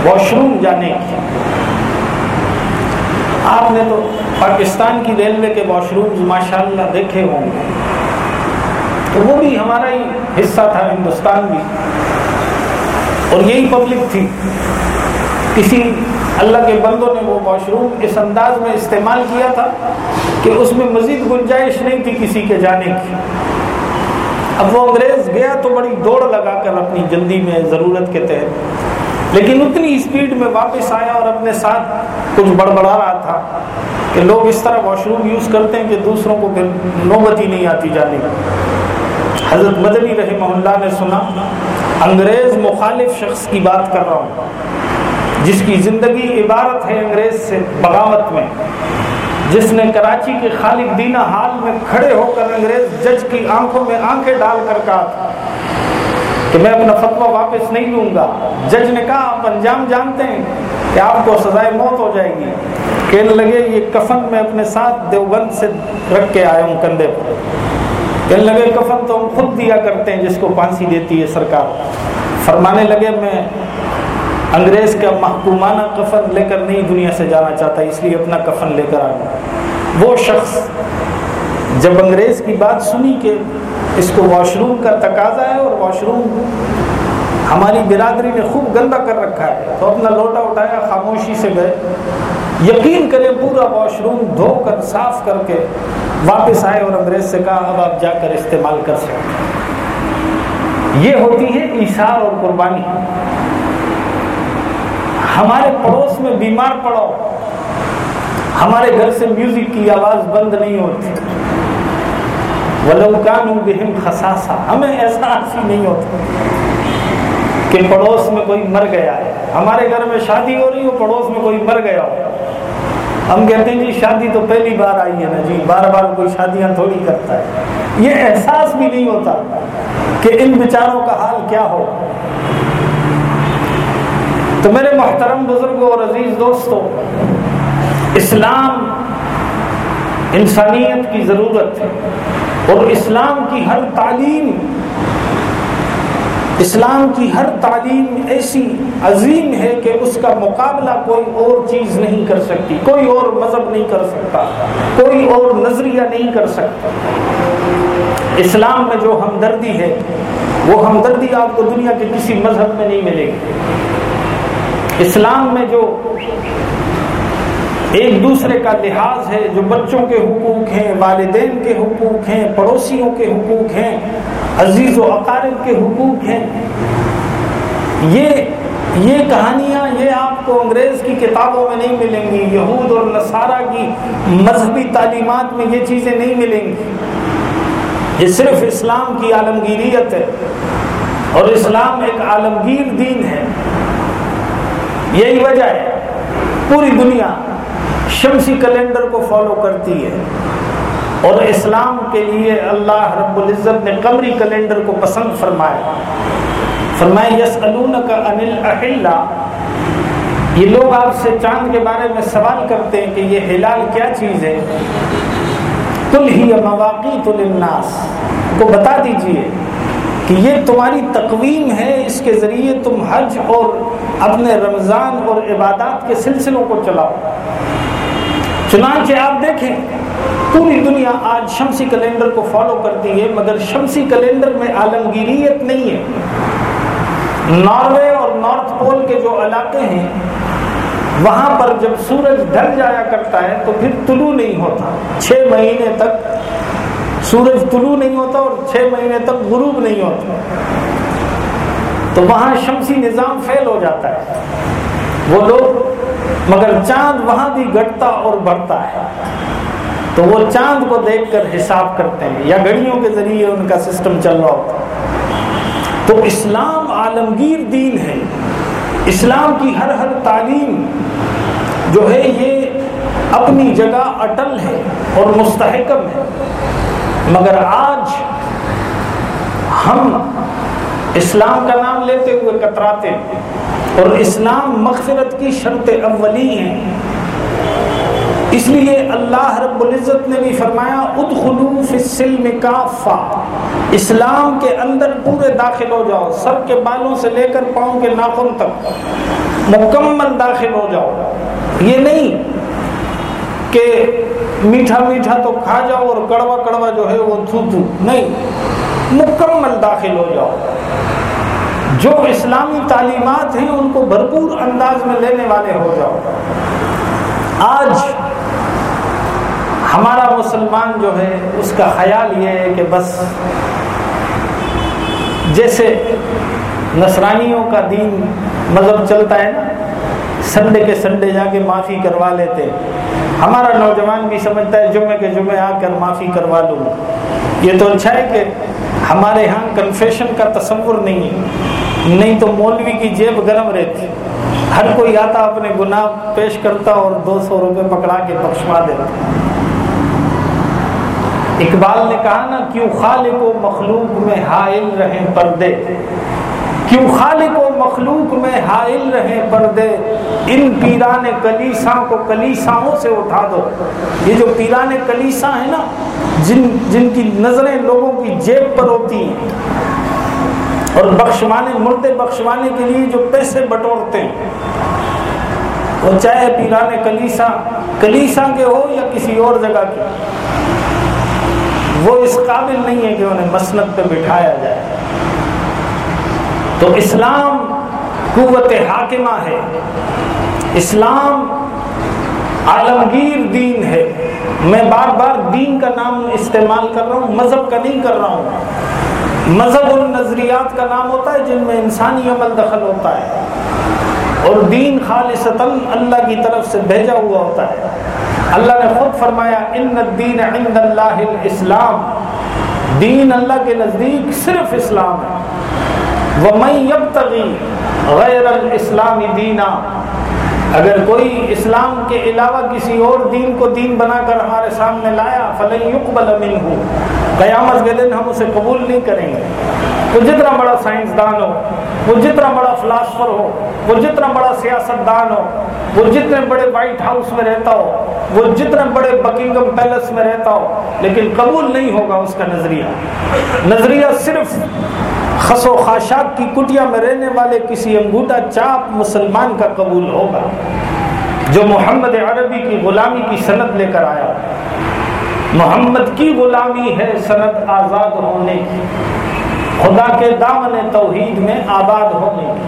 واش روم جانے کی۔ آپ نے تو پاکستان کی ریلوے کے واش روم ماشاء اللہ دیکھے ہوں گے۔ تو وہ بھی ہمارا ہی حصہ تھا ہندوستان بھی۔ اور یہی پبلک تھی۔ کسی اللہ کے بندوں نے وہ واش روم اس انداز میں استعمال کیا تھا کہ اس میں مزید گنجائش نہیں تھی کسی کے جانے کی۔ اب وہ انگریز گیا تو بڑی دوڑ لگا کر اپنی جلدی میں ضرورت کے تحت لیکن اتنی اسپیڈ میں واپس آیا اور اپنے ساتھ کچھ بڑبڑا رہا تھا کہ لوگ اس طرح واش روم یوز کرتے ہیں کہ دوسروں کو پھر نوبت ہی نہیں آتی جانے کی۔ حضرت مدنی رحمہ اللہ نے سنا، انگریز مخالف شخص کی بات کر رہا ہوں، جس کی زندگی عبارت ہے انگریز سے بغاوت میں۔ جس نے کراچی کے خالق دینا حال میں کھڑے ہو کر انگریز جج کی آنکھوں میں آنکھیں ڈال کر کہا تھا کہ میں اپنا فتویٰ واپس نہیں لوں گا۔ جج نے کہا، آپ انجام جانتے ہیں کہ آپ کو سزائے موت ہو جائے گی۔ کہنے لگے، یہ کفن میں اپنے ساتھ دیوبند سے رکھ کے آیا ہوں کندھے پر۔ کہنے لگے، کفن تو ہم خود دیا کرتے ہیں، جس کو پھانسی دیتی ہے سرکار۔ فرمانے لگے، میں انگریز کا محکومانہ کفن لے کر نہیں دنیا سے جانا چاہتا، اس لیے اپنا کفن لے کر آیا وہ شخص جب انگریز کی بات سنی کہ اس کو واش روم کا تقاضا ہے اور واش روم ہماری برادری نے خوب گندا کر رکھا ہے، تو اپنا لوٹا اٹھایا، خاموشی سے گئے۔ یقین کریں، پورا واش روم دھو کر، صاف کر کے واپس آئے اور انگریز سے کہا، اب آپ جا کر استعمال کر سکتے یہ ہوتی ہے ایشار اور قربانی۔ ہمارے پڑوس میں بیمار پڑو۔ ہمارے گھر سے میوزک کی آواز بند نہیں ہوتی۔ بہم خساسا ہمیں احساس ہی نہیں ہوتا کہ پڑوس میں کوئی مر گیا ہے۔ ہمارے گھر میں شادی ہو رہی ہو، پڑوس میں کوئی مر گیا ہو۔ ہم کہتے ہیں جی شادی تو پہلی بار آئی ہے نا جی۔ بار بار کوئی شادیاں تھوڑی کرتا ہے۔ یہ احساس بھی نہیں ہوتا کہ ان بیچاروں کا حال کیا ہو۔ تو میرے محترم بزرگوں اور عزیز دوستوں اسلام انسانیت کی ضرورت ہے اور اسلام کی ہر تعلیم، اسلام کی ہر تعلیم ایسی عظیم ہے کہ اس کا مقابلہ کوئی اور چیز نہیں کر سکتی، کوئی اور مذہب نہیں کر سکتا، کوئی اور نظریہ نہیں کر سکتا۔ اسلام میں جو ہمدردی ہے، وہ ہمدردی آپ کو دنیا کے کسی مذہب میں نہیں ملے گی۔ اسلام میں جو ایک دوسرے کا لحاظ ہے، جو بچوں کے حقوق ہیں، والدین کے حقوق ہیں، پڑوسیوں کے حقوق ہیں، عزیز و اقارب کے حقوق ہیں، یہ یہ کہانیاں، یہ آپ کو انگریز کی کتابوں میں نہیں ملیں گی، یہود اور نصارہ کی مذہبی تعلیمات میں یہ چیزیں نہیں ملیں گی۔ یہ صرف اسلام کی عالمگیریت ہے اور اسلام ایک عالمگیر دین ہے۔ یہی وجہ ہے۔ پوری دنیا شمسی کیلنڈر کو فالو کرتی ہے۔ اور اسلام کے لیے اللہ رب العزت نے قمری کیلنڈر کو پسند فرمایا۔ فرمایا یس کا انل اہل یہ لوگ آپ سے چاند کے بارے میں سوال کرتے ہیں کہ یہ ہلال کیا چیز ہے؟ کل ہی مواقع کو بتا دیجیے۔ کہ یہ تمہاری تقویم ہے، اس کے ذریعے تم حج اور اپنے رمضان اور عبادات کے سلسلوں کو چلاؤ۔ چنانچہ آپ دیکھیں، پوری دنیا آج شمسی کیلنڈر کو فالو کرتی ہے، مگر شمسی کیلنڈر میں عالمگیریت نہیں ہے۔ ناروے اور نارتھ پول کے جو علاقے ہیں، وہاں پر جب سورج ڈھل جایا کرتا ہے تو پھر طلوع نہیں ہوتا۔ چھ مہینے تک سورج طلوع نہیں ہوتا اور چھ مہینے تک غروب نہیں ہوتا۔ تو وہاں شمسی نظام فیل ہو جاتا ہے۔ وہ لوگ، مگر چاند وہاں بھی گٹتا اور بڑھتا ہے۔ تو وہ چاند کو دیکھ کر حساب کرتے ہیں، یا گھڑیوں کے ذریعے ان کا سسٹم چل رہا ہوتا تو اسلام عالمگیر دین ہے۔ اسلام کی ہر ہر تعلیم جو ہے، یہ اپنی جگہ اٹل ہے اور مستحکم ہے۔ مگر آج ہم اسلام کا نام لیتے ہوئے کتراتے اور اسلام مغفرت کی شرط اولی ہیں۔ اس لیے اللہ رب العزت نے بھی فرمایا، ادخلو فی السلم کافا۔ اسلام کے اندر پورے داخل ہو جاؤ، سر کے بالوں سے لے کر پاؤں کے ناخن تک مکمل داخل ہو جاؤ۔ یہ نہیں کہ میٹھا میٹھا تو کھا جاؤ اور کڑوا کڑوا جو ہے وہ تھو تھو۔ نہیں مکمل داخل ہو جاؤ۔ جو اسلامی تعلیمات ہیں ان کو بھرپور انداز میں لینے والے ہو جاؤ۔ آج ہمارا مسلمان جو ہے، اس کا خیال یہ ہے کہ بس جیسے نصرانیوں کا دین مذہب چلتا ہے نا، سنڈے کے سنڈے جا کے معافی کروا لیتے۔ ہمارا نوجوان بھی سمجھتا ہے جمعے کے جمعے آ کر معافی کروا لوں۔ یہ تو اچھا ہے کہ ہمارے یہاں کنفیشن کا تصور نہیں ہے۔ نہیں تو مولوی کی جیب گرم رہتی۔ ہر کوئی آتا اپنے گناہ پیش کرتا اور دو سو روپے پکڑا کے بخشوا دیتا۔ اقبال نے کہا نا، کیوں خالق و مخلوق میں حائل رہیں پردے؟ کیوں خالق و مخلوق میں حائل رہیں پردے؟ ان پیران کلیسا کو کلیساؤں سے اٹھا دو۔ یہ جو پیران کلیسا ہیں نا، جن جن کی نظریں لوگوں کی جیب پر ہوتی ہیں۔ اور بخشوانے مردے بخشوانے کے لیے جو پیسے بٹورتے ہیں۔ وہ چاہے پیران کلیسا کلیسا کے ہو یا کسی اور جگہ کے۔ وہ اس قابل نہیں ہے کہ انہیں مسلط پہ بٹھایا جائے۔ تو اسلام قوت حاکمہ ہے۔ اسلام عالمگیر دین ہے۔ میں بار بار دین کا نام استعمال کر رہا ہوں، مذہب کا نہیں کر رہا ہوں۔ مذہب اور نظریات کا نام ہوتا ہے جن میں انسانی عمل دخل ہوتا ہے۔ اور دین خالصتاً اللہ کی طرف سے بھیجا ہوا ہوتا ہے۔ اللہ نے خود فرمایا، ان الدین عند اللہ الاسلام دین اللہ کے نزدیک صرف اسلام ہے۔ وَمَن يَبْتَغِي غَيْرَ الْإِسْلَامِ دِينًا اگر کوئی اسلام کے علاوہ کسی اور دین کو دین بنا کر ہمارے سامنے لایا، فلن يقبل منه قیامت کے دن ہم اسے قبول نہیں کریں گے۔ وہ جتنا بڑا سائنسدان ہو، وہ جتنا بڑا فلاسفر ہو، وہ جتنا بڑا سیاست دان ہو، وہ جتنے بڑے وائٹ ہاؤس میں رہتا ہو، وہ جتنے بڑے بکنگم پیلس میں رہتا ہو، لیکن قبول نہیں ہوگا اس کا نظریہ۔ نظریہ صرف خس و خاشات کی کٹیا میں رہنے والے کسی انگوٹا چاپ مسلمان کا قبول ہوگا جو محمد عربی کی غلامی کی صنعت لے کر آیا محمد کی غلامی ہے صنعت آزاد ہونے کی خدا کے دامن توحید میں آباد ہونے کی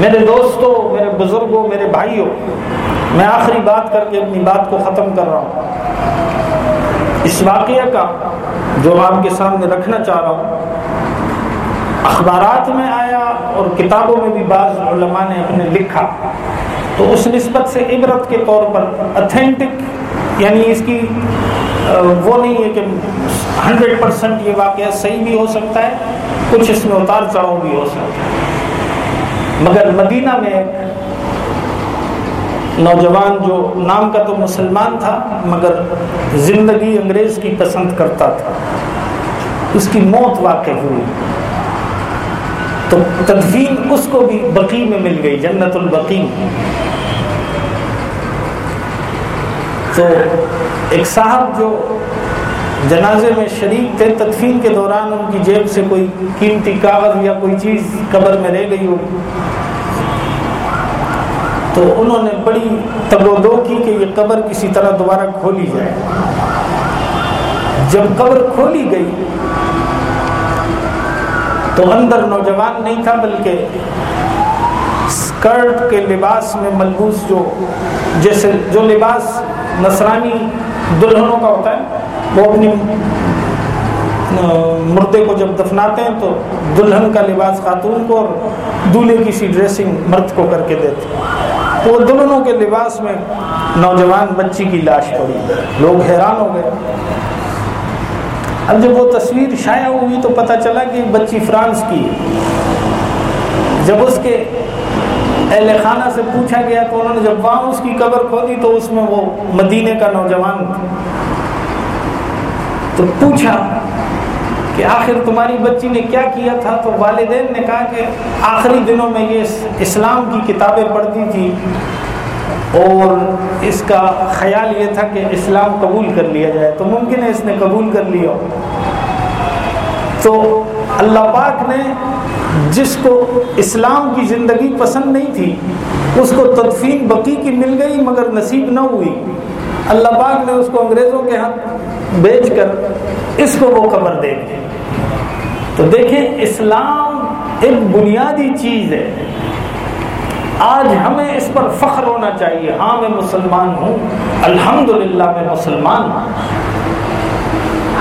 میرے دوستوں میرے بزرگوں میرے بھائیوں میں آخری بات کر کے اپنی بات کو ختم کر رہا ہوں۔ اس واقعہ کا جو آپ کے سامنے رکھنا چاہ رہا ہوں اخبارات میں آیا اور کتابوں میں بھی بعض علماء نے اپنے لکھا۔ تو اس نسبت سے عبرت کے طور پر اتھینٹک یعنی اس کی وہ نہیں ہے کہ ہنڈریڈ پرسینٹ یہ واقعہ صحیح بھی ہو سکتا ہے، کچھ اس میں اتار چڑھاؤ بھی ہو سکتا ہے۔ مگر مدینہ میں نوجوان جو نام کا تو مسلمان تھا، مگر زندگی انگریز کی پسند کرتا تھا۔ اس کی موت واقع ہوئی۔ تو تدفین اس کو بھی بقی میں مل گئی، جنت البقی۔ تو ایک صاحب جو جنازے میں شریک تھے، تدفین کے دوران ان کی جیب سے کوئی قیمتی کاغذ یا کوئی چیز قبر میں رہ گئی ہو۔ تو انہوں نے بڑی تب کی کہ یہ قبر کسی طرح دوبارہ کھولی جائے۔ جب قبر کھولی گئی تو اندر نوجوان نہیں تھا بلکہ اسکرٹ کے لباس میں ملبوس جو، جیسے جو لباس نصرانی دلہنوں کا ہوتا ہے، وہ اپنی مردے کو جب دفناتے ہیں تو دلہن کا لباس خاتون کو اور دولہے کی سی ڈریسنگ مرد کو کر کے دیتے تو وہ دلہنوں کے لباس میں نوجوان بچی کی لاش پڑی۔ لوگ حیران ہو گئے۔ اب جب وہ تصویر شائع ہوئی تو پتہ چلا کہ بچی فرانس کی جب اس کے اہل خانہ سے پوچھا گیا تو انہوں نے جب وہاں اس کی قبر کھودی تو اس میں وہ مدینے کا نوجوان تو پوچھا کہ آخر تمہاری بچی نے کیا کیا تھا؟ تو والدین نے کہا کہ آخری دنوں میں یہ اسلام کی کتابیں پڑھتی تھی۔ اور اس کا خیال یہ تھا کہ اسلام قبول کر لیا جائے تو ممکن ہے اس نے قبول کر لیا تو اللہ پاک نے جس کو اسلام کی زندگی پسند نہیں تھی، اس کو تدفین بقی کی مل گئی مگر نصیب نہ ہوئی۔ اللہ پاک نے اس کو انگریزوں کے ہاتھ بیچ کر اس کو وہ قبر دے دی۔ تو دیکھیں، اسلام ایک بنیادی چیز ہے۔ آج ہمیں اس پر فخر ہونا چاہیے۔ ہاں میں مسلمان ہوں۔ الحمدللہ، میں مسلمان ہوں۔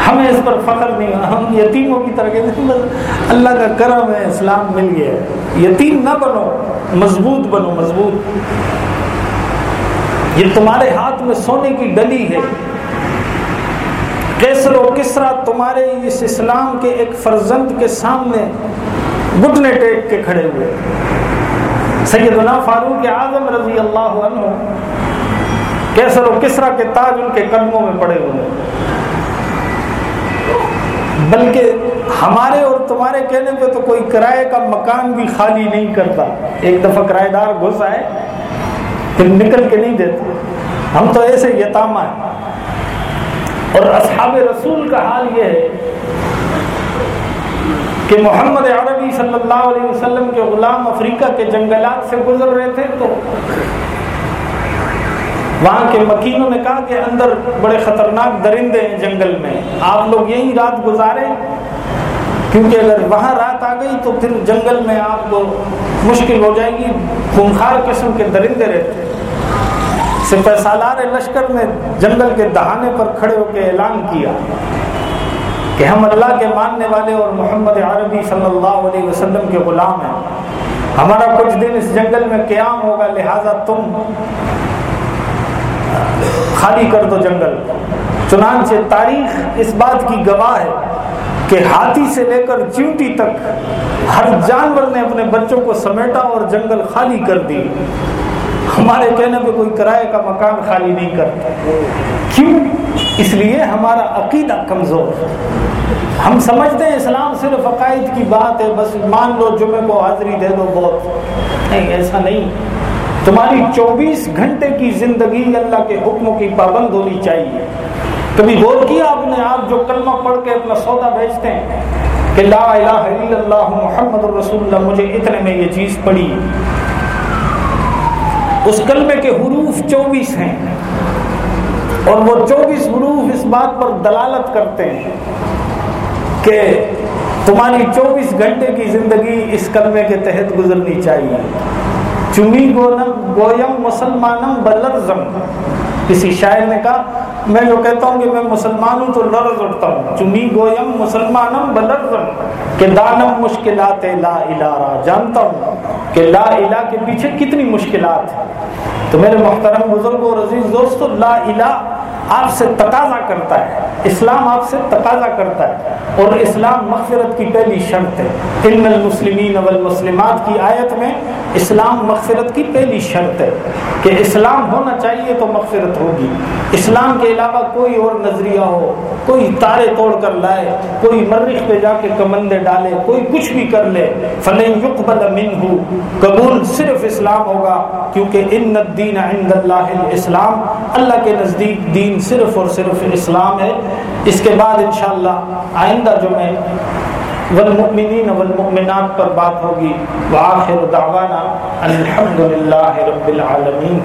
ہمیں اس پر فخر نہیں ہم یتیموں کی طرح کہتے اللہ کا کرم ہے، اسلام مل گیا ہے۔ یتیم نہ بنو، مضبوط بنو، مضبوط۔ یہ تمہارے ہاتھ میں سونے کی ڈلی ہے۔ کیسر و کسرا تمہارے اس اسلام کے ایک فرزند کے سامنے گٹنے ٹیک کے کھڑے ہوئے۔ سیدنا فاروق اعظم رضی اللہ عنہ کیسر و کسرا کے تاج ان کے قدموں میں پڑے ہوئے بلکہ ہمارے اور تمہارے کہنے پہ تو کوئی کرائے کا مکان بھی خالی نہیں کرتا۔ ایک دفعہ کرایہ دار گھس آئے، پھر نکل کے نہیں دیتے ہم تو ایسے یتامہ ہیں۔ اور اصحاب رسول کا حال یہ ہے کہ محمد عربی صلی اللہ علیہ وسلم کے غلام افریقہ کے جنگلات سے گزر رہے تھے تو وہاں کے مکینوں نے کہا کہ اندر بڑے خطرناک درندے ہیں جنگل میں۔ آپ لوگ یہی رات گزارے، کیونکہ اگر وہاں رات آ گئی تو پھر جنگل میں آپ کو مشکل ہو جائے گی۔ خونخار قسم کے درندے رہتے سپہ سالار لشکر نے جنگل کے دہانے پر کھڑے ہو کے اعلان کیا۔ کہ ہم اللہ کے ماننے والے اور محمد عربی صلی اللہ علیہ وسلم کے غلام ہیں۔ ہمارا کچھ دن اس جنگل میں قیام ہوگا، لہٰذا تم خالی کر دو جنگل۔ چنانچہ تاریخ اس بات کی گواہ ہے کہ ہاتھی سے لے کر چیوٹی تک ہر جانور نے اپنے بچوں کو سمیٹا اور جنگل خالی کر دی۔ ہمارے کہنے پہ کوئی کرائے کا مکان خالی نہیں کرتا۔ کیوں؟ اس لیے ہمارا عقیدہ کمزور ہم سمجھتے ہیں اسلام صرف عقائد کی بات ہے، بس مان لو جمعے کو حاضری دے دو بہت۔ نہیں، ایسا نہیں۔ تمہاری چوبیس گھنٹے کی زندگی اللہ کے حکموں کی پابند ہونی چاہیے۔ کبھی غور کیا آپ نے آپ جو کلمہ پڑھ کے اپنا سودا بیچتے ہیں کہ لا الہ الا اللہ محمد الرسول اللہ، مجھے اتنے میں یہ چیز پڑی۔ اس کلمے کے حروف چوبیس ہیں۔ اور وہ چوبیس حروف اس بات پر دلالت کرتے ہیں کہ تمہاری چوبیس گھنٹے کی زندگی اس کلمے کے تحت گزرنی چاہیے۔ چمی گویم مسلمانم بلرزم کسی شاعر نے کہا میں جو کہتا ہوں کہ میں مسلمان ہوں تو لرز اٹھتا ہوں۔ چمی گویم مسلمانم بلرزم کہ دانم مشکلات لا الہ جانتا ہوں کہ لا الہ کے پیچھے کتنی مشکلات ہیں۔ تو میرے محترم بزرگ اور عزیز دوستو، لا الہ آپ سے تقاضا کرتا ہے۔ اسلام آپ سے تقاضا کرتا ہے اور اسلام مغفرت کی پہلی شرط ہے۔ علم المسلمین والمسلمات کی آیت میں اسلام مغفرت کی پہلی شرط ہے کہ اسلام ہونا چاہیے تو مغفرت ہوگی۔ اسلام کے علاوہ کوئی اور نظریہ ہو، کوئی تارے توڑ کر لائے، کوئی مرخ پہ جا کے کمندے ڈالے، کوئی کچھ بھی کر لے، فلن یقبل منہ قبول صرف اسلام ہوگا، کیونکہ ان الدین عند اللہ الاسلام، اللہ کے نزدیک دین صرف اور صرف اسلام ہے۔ اس کے بعد انشاءاللہ آئندہ جو میں والمؤمنین والمؤمنات پر بات ہوگی، وآخر دعوانا الحمدللہ رب العالمین